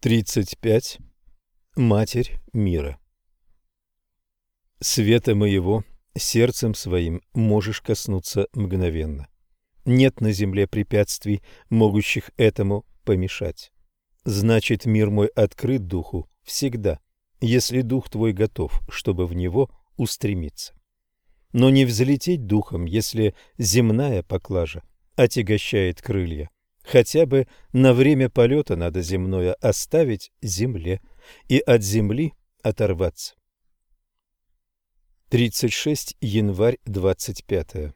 35. Матерь мира Света моего сердцем своим можешь коснуться мгновенно. Нет на земле препятствий, могущих этому помешать. Значит, мир мой открыт духу всегда, если дух твой готов, чтобы в него устремиться. Но не взлететь духом, если земная поклажа отягощает крылья – Хотя бы на время полета надо земное оставить земле и от земли оторваться. 36 январь 25.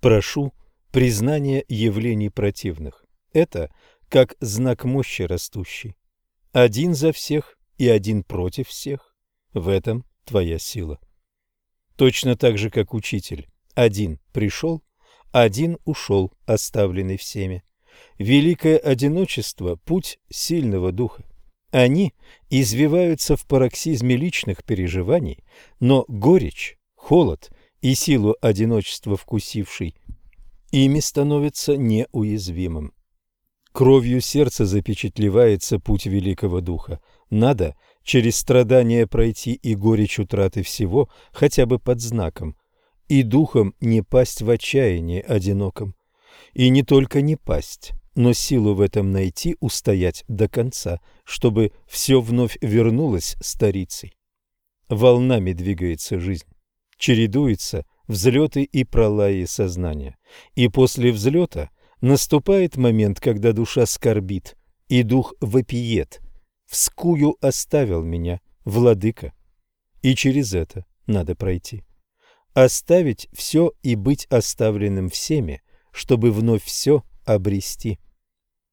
Прошу признания явлений противных. Это как знак мощи растущий. Один за всех и один против всех. В этом твоя сила. Точно так же, как учитель. Один пришел, один ушел, оставленный всеми. Великое одиночество – путь сильного духа. Они извиваются в пароксизме личных переживаний, но горечь, холод и силу одиночества вкусивший ими становится неуязвимым. Кровью сердца запечатлевается путь великого духа. Надо через страдания пройти и горечь утраты всего, хотя бы под знаком, и духом не пасть в отчаянии одиноком. И не только не пасть, но силу в этом найти, устоять до конца, чтобы все вновь вернулось старицей. Волнами двигается жизнь, чередуются взлеты и пролаи сознания, и после взлета наступает момент, когда душа скорбит, и дух вопиет. «Вскую оставил меня, владыка», и через это надо пройти оставить все и быть оставленным всеми, чтобы вновь все обрести.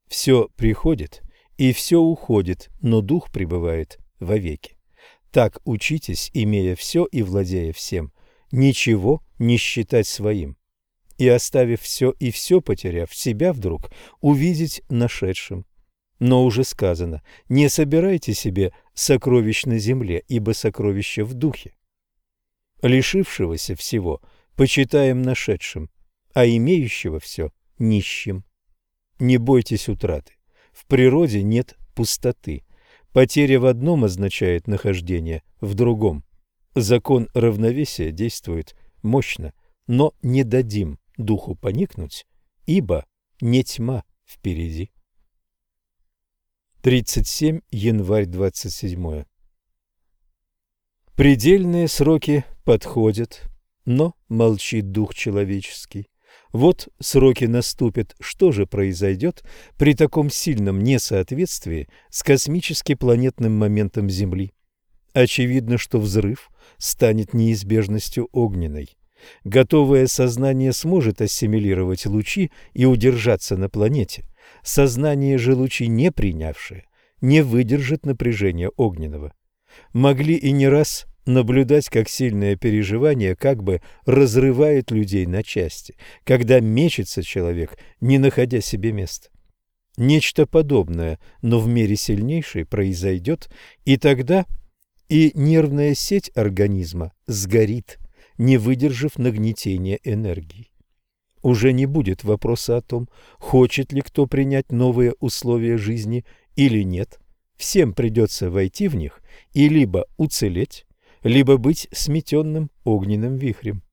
Все приходит и все уходит, но дух пребывает вовеки. Так учитесь, имея все и владея всем, ничего не считать своим. И оставив все и все потеряв себя вдруг, увидеть нашедшим. Но уже сказано, не собирайте себе сокровищ на земле, ибо сокровища в духе лишившегося всего почитаем нашедшим, а имеющего все нищим. Не бойтесь утраты. В природе нет пустоты. Потеря в одном означает нахождение в другом. Закон равновесия действует мощно, но не дадим духу поникнуть, ибо не тьма впереди. 37 январь 27. Предельные сроки подходят, но молчит дух человеческий. Вот сроки наступят, что же произойдет при таком сильном несоответствии с космически-планетным моментом Земли? Очевидно, что взрыв станет неизбежностью огненной. Готовое сознание сможет ассимилировать лучи и удержаться на планете. Сознание же лучи не принявшее не выдержит напряжения огненного. Могли и не раз наблюдать, как сильное переживание как бы разрывает людей на части, когда мечется человек, не находя себе места. Нечто подобное, но в мере сильнейшей произойдет, и тогда и нервная сеть организма сгорит, не выдержав нагнетения энергии. Уже не будет вопроса о том, хочет ли кто принять новые условия жизни или нет. Всем придется войти в них и либо уцелеть, либо быть сметенным огненным вихрем.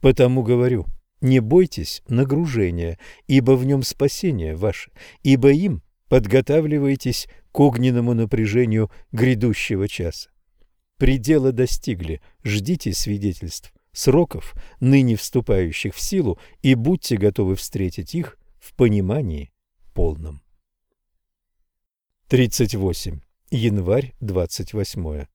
Потому говорю, не бойтесь нагружения, ибо в нем спасение ваше, ибо им подготавливаетесь к огненному напряжению грядущего часа. Предела достигли, ждите свидетельств, сроков, ныне вступающих в силу, и будьте готовы встретить их в понимании полном. 38. Январь 28.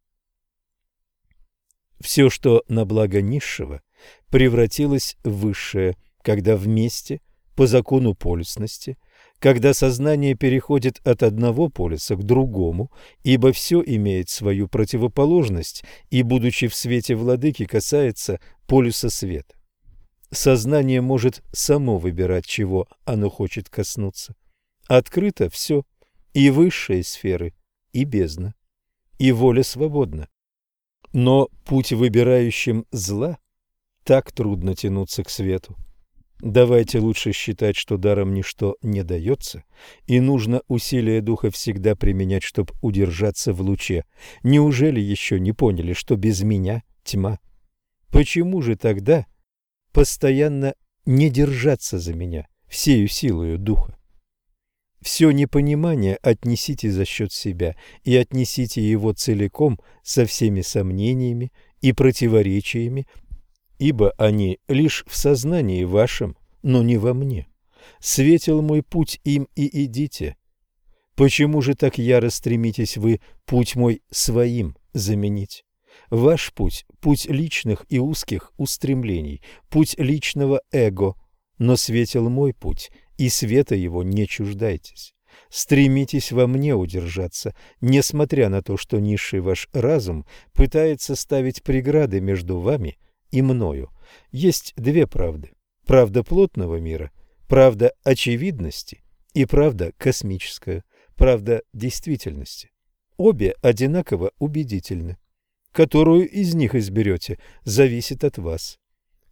Все, что на благо низшего, превратилось в высшее, когда вместе, по закону полюсности, когда сознание переходит от одного полюса к другому, ибо все имеет свою противоположность и, будучи в свете владыки, касается полюса света. Сознание может само выбирать, чего оно хочет коснуться. Открыто все, и высшие сферы, и бездна, и воля свободна. Но путь выбирающим зла так трудно тянуться к свету. Давайте лучше считать, что даром ничто не дается, и нужно усилие духа всегда применять, чтобы удержаться в луче. Неужели еще не поняли, что без меня тьма? Почему же тогда постоянно не держаться за меня всею силою духа? Все непонимание отнесите за счет себя и отнесите его целиком со всеми сомнениями и противоречиями, ибо они лишь в сознании вашем, но не во мне. Светил мой путь им и идите. Почему же так яро стремитесь вы путь мой своим заменить? Ваш путь – путь личных и узких устремлений, путь личного эго, но светил мой путь – и света его не чуждайтесь. Стремитесь во мне удержаться, несмотря на то, что низший ваш разум пытается ставить преграды между вами и мною. Есть две правды. Правда плотного мира, правда очевидности и правда космическая, правда действительности. Обе одинаково убедительны. Которую из них изберете, зависит от вас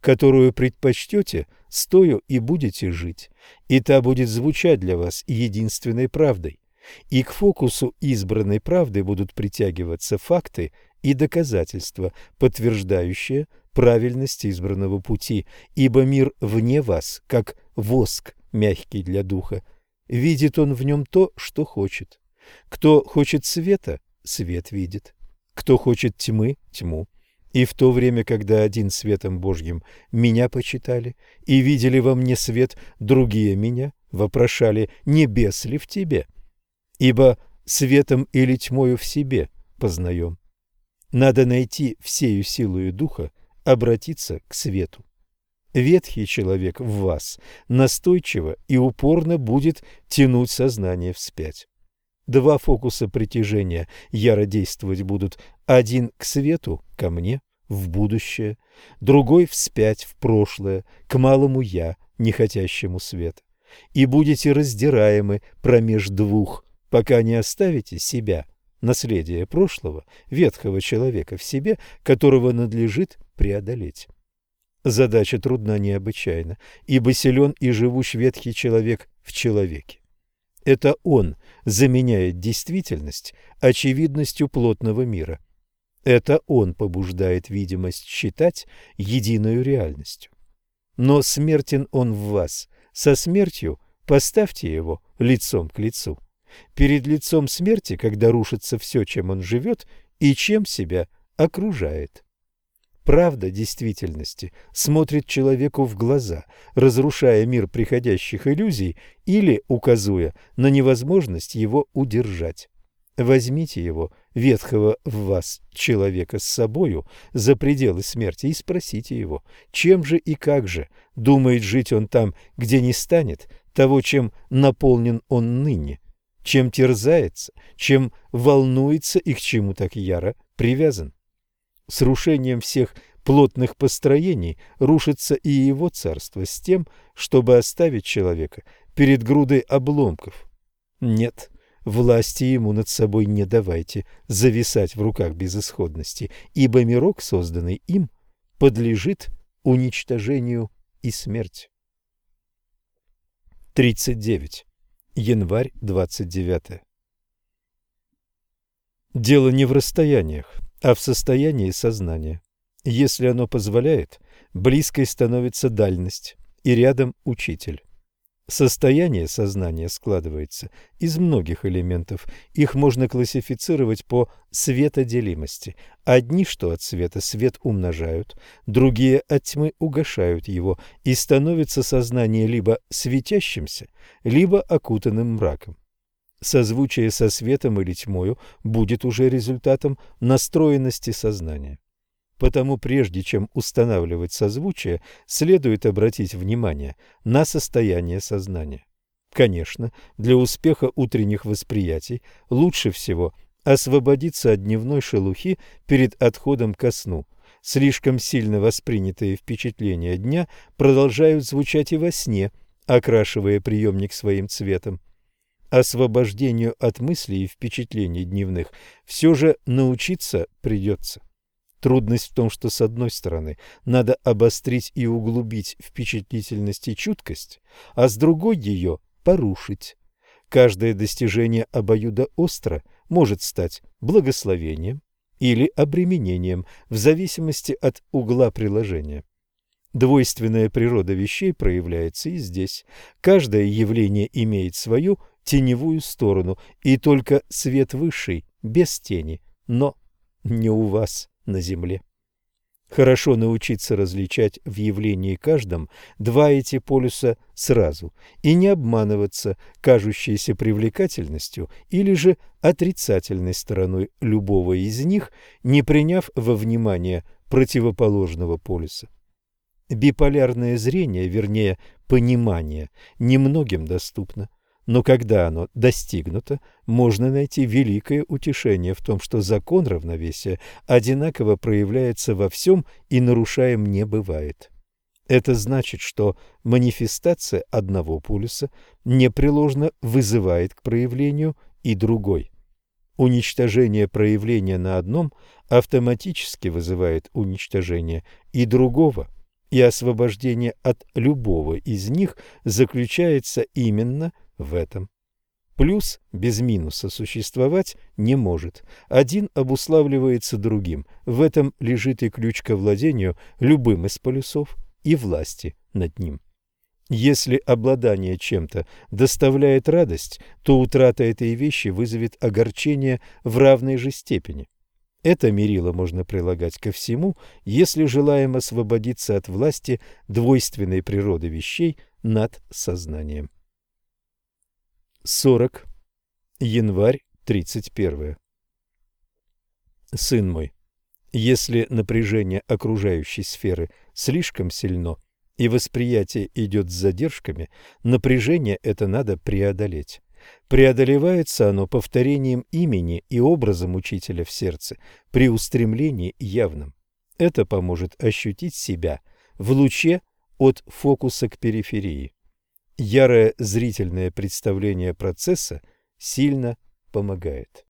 которую предпочтете, стою и будете жить, и та будет звучать для вас единственной правдой. И к фокусу избранной правды будут притягиваться факты и доказательства, подтверждающие правильность избранного пути, ибо мир вне вас, как воск, мягкий для духа. Видит он в нем то, что хочет. Кто хочет света, свет видит. Кто хочет тьмы, тьму. И в то время, когда один светом Божьим меня почитали и видели во мне свет, другие меня вопрошали, небес ли в тебе? Ибо светом или тьмою в себе познаем. Надо найти всею силою духа, обратиться к свету. Ветхий человек в вас настойчиво и упорно будет тянуть сознание вспять. Два фокуса притяжения яро действовать будут. Один к свету, ко мне, в будущее, другой вспять в прошлое, к малому «я», не хотящему света. И будете раздираемы промеж двух, пока не оставите себя, наследие прошлого, ветхого человека в себе, которого надлежит преодолеть. Задача трудна необычайно, ибо силен и живущ ветхий человек в человеке. Это он заменяет действительность очевидностью плотного мира. Это он побуждает видимость считать единую реальностью. Но смертен он в вас. Со смертью поставьте его лицом к лицу. Перед лицом смерти, когда рушится все, чем он живет и чем себя окружает. Правда действительности смотрит человеку в глаза, разрушая мир приходящих иллюзий или указуя на невозможность его удержать. Возьмите его, ветхого в вас человека, с собою за пределы смерти и спросите его, чем же и как же думает жить он там, где не станет того, чем наполнен он ныне, чем терзается, чем волнуется и к чему так яро привязан. С рушением всех плотных построений рушится и его царство с тем, чтобы оставить человека перед грудой обломков. Нет, власти ему над собой не давайте зависать в руках безысходности, ибо мирок, созданный им, подлежит уничтожению и смерти. 39. Январь 29. Дело не в расстояниях, а в состоянии сознания. Если оно позволяет, близкой становится дальность, и рядом учитель. Состояние сознания складывается из многих элементов. Их можно классифицировать по светоделимости. Одни, что от света свет умножают, другие от тьмы угошают его, и становится сознание либо светящимся, либо окутанным мраком созвучие со светом или тьмою будет уже результатом настроенности сознания. Потому прежде чем устанавливать созвучие, следует обратить внимание на состояние сознания. Конечно, для успеха утренних восприятий лучше всего освободиться от дневной шелухи перед отходом ко сну. Слишком сильно воспринятые впечатления дня продолжают звучать и во сне, окрашивая приемник своим цветом освобождению от мыслей и впечатлений дневных все же научиться придется. Трудность в том, что с одной стороны надо обострить и углубить впечатлительность и чуткость, а с другой ее порушить. Каждое достижение обоюда остро может стать благословением или обременением в зависимости от угла приложения. Двойственная природа вещей проявляется и здесь. Каждое явление имеет свою теневую сторону, и только свет высший, без тени, но не у вас на земле. Хорошо научиться различать в явлении каждом два эти полюса сразу и не обманываться кажущейся привлекательностью или же отрицательной стороной любого из них, не приняв во внимание противоположного полюса. Биполярное зрение, вернее, понимание, немногим доступно. Но когда оно достигнуто, можно найти великое утешение в том, что закон равновесия одинаково проявляется во всем и нарушаем не бывает. Это значит, что манифестация одного полюса непреложно вызывает к проявлению и другой. Уничтожение проявления на одном автоматически вызывает уничтожение и другого, и освобождение от любого из них заключается именно в в этом. Плюс без минуса существовать не может. Один обуславливается другим. В этом лежит и ключ ко владению любым из полюсов и власти над ним. Если обладание чем-то доставляет радость, то утрата этой вещи вызовет огорчение в равной же степени. Это мерило можно прилагать ко всему, если желаем освободиться от власти двойственной природы вещей над сознанием. 40. Январь 31. Сын мой, если напряжение окружающей сферы слишком сильно и восприятие идет с задержками, напряжение это надо преодолеть. Преодолевается оно повторением имени и образом учителя в сердце при устремлении явном. Это поможет ощутить себя в луче от фокуса к периферии. Ярое зрительное представление процесса сильно помогает.